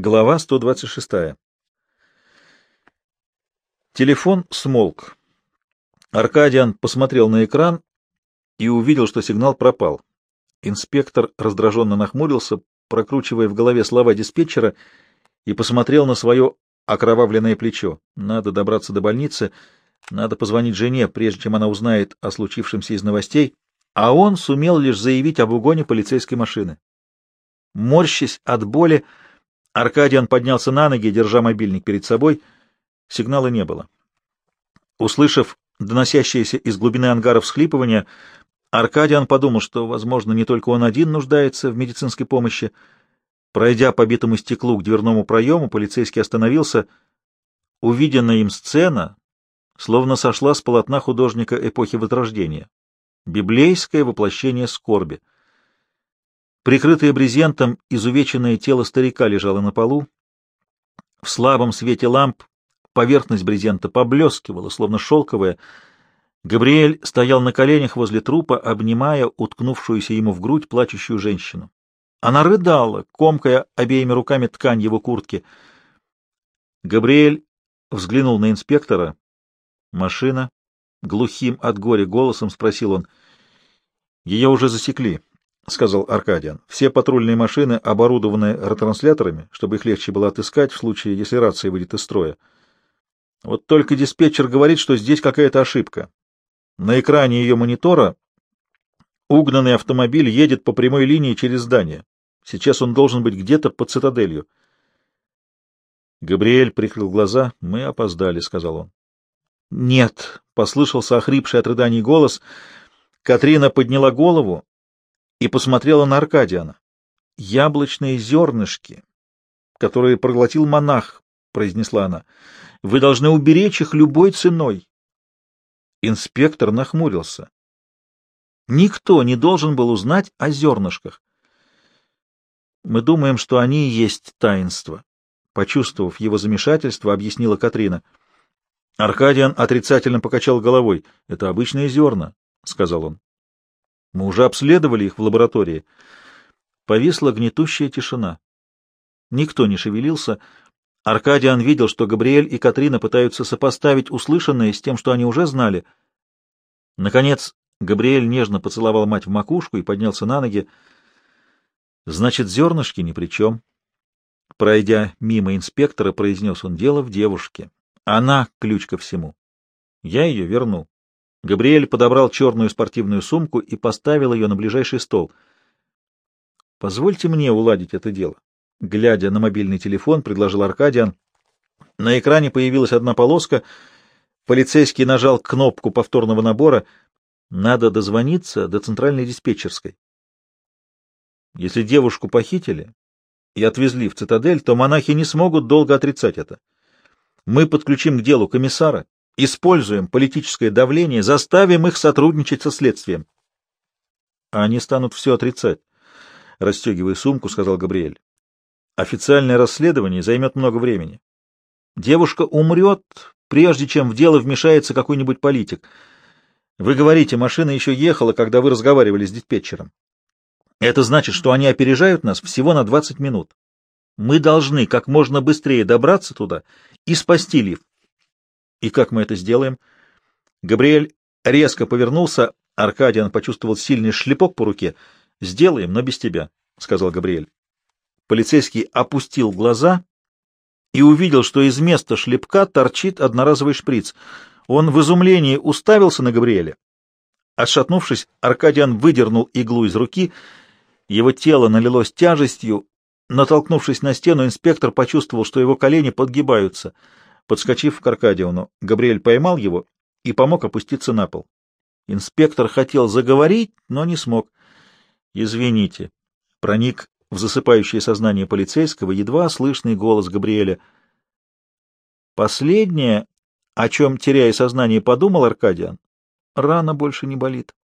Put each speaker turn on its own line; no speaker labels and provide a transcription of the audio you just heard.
Глава 126. Телефон смолк. Аркадиан посмотрел на экран и увидел, что сигнал пропал. Инспектор раздраженно нахмурился, прокручивая в голове слова диспетчера, и посмотрел на свое окровавленное плечо. Надо добраться до больницы, надо позвонить жене, прежде чем она узнает о случившемся из новостей, а он сумел лишь заявить об угоне полицейской машины. Морщась от боли, Аркадиан поднялся на ноги, держа мобильник перед собой. Сигнала не было. Услышав доносящееся из глубины ангара всхлипывания, Аркадиан подумал, что, возможно, не только он один нуждается в медицинской помощи. Пройдя по битому стеклу к дверному проему, полицейский остановился. Увиденная им сцена словно сошла с полотна художника эпохи Возрождения. Библейское воплощение скорби — Прикрытое брезентом, изувеченное тело старика лежало на полу. В слабом свете ламп поверхность брезента поблескивала, словно шелковая. Габриэль стоял на коленях возле трупа, обнимая уткнувшуюся ему в грудь плачущую женщину. Она рыдала, комкая обеими руками ткань его куртки. Габриэль взглянул на инспектора. «Машина?» — глухим от горя голосом спросил он. «Ее уже засекли. — сказал Аркадиан. — Все патрульные машины оборудованы ретрансляторами, чтобы их легче было отыскать в случае, если рация выйдет из строя. Вот только диспетчер говорит, что здесь какая-то ошибка. На экране ее монитора угнанный автомобиль едет по прямой линии через здание. Сейчас он должен быть где-то под цитаделью. Габриэль прикрыл глаза. — Мы опоздали, — сказал он. — Нет, — послышался охрипший от рыданий голос. Катрина подняла голову и посмотрела на Аркадиана. «Яблочные зернышки, которые проглотил монах», — произнесла она. «Вы должны уберечь их любой ценой». Инспектор нахмурился. Никто не должен был узнать о зернышках. «Мы думаем, что они и есть таинство», — почувствовав его замешательство, объяснила Катрина. Аркадиан отрицательно покачал головой. «Это обычные зерна», — сказал он. Мы уже обследовали их в лаборатории. Повисла гнетущая тишина. Никто не шевелился. Аркадиан видел, что Габриэль и Катрина пытаются сопоставить услышанное с тем, что они уже знали. Наконец, Габриэль нежно поцеловал мать в макушку и поднялся на ноги. Значит, зернышки ни при чем. Пройдя мимо инспектора, произнес он дело в девушке. Она — ключ ко всему. Я ее верну. Габриэль подобрал черную спортивную сумку и поставил ее на ближайший стол. «Позвольте мне уладить это дело». Глядя на мобильный телефон, предложил Аркадиан. На экране появилась одна полоска. Полицейский нажал кнопку повторного набора. Надо дозвониться до центральной диспетчерской. Если девушку похитили и отвезли в цитадель, то монахи не смогут долго отрицать это. Мы подключим к делу комиссара Используем политическое давление, заставим их сотрудничать со следствием. А они станут все отрицать. Расстегивая сумку, сказал Габриэль. Официальное расследование займет много времени. Девушка умрет, прежде чем в дело вмешается какой-нибудь политик. Вы говорите, машина еще ехала, когда вы разговаривали с диспетчером. Это значит, что они опережают нас всего на 20 минут. Мы должны как можно быстрее добраться туда и спасти лифт. И как мы это сделаем? Габриэль резко повернулся, Аркадиан почувствовал сильный шлепок по руке. «Сделаем, но без тебя», — сказал Габриэль. Полицейский опустил глаза и увидел, что из места шлепка торчит одноразовый шприц. Он в изумлении уставился на Габриэля. Отшатнувшись, Аркадиан выдернул иглу из руки, его тело налилось тяжестью. Натолкнувшись на стену, инспектор почувствовал, что его колени подгибаются — Подскочив к Аркадиону, Габриэль поймал его и помог опуститься на пол. Инспектор хотел заговорить, но не смог. «Извините», — проник в засыпающее сознание полицейского едва слышный голос Габриэля. Последнее, о чем, теряя сознание, подумал Аркадиан, рана больше не болит.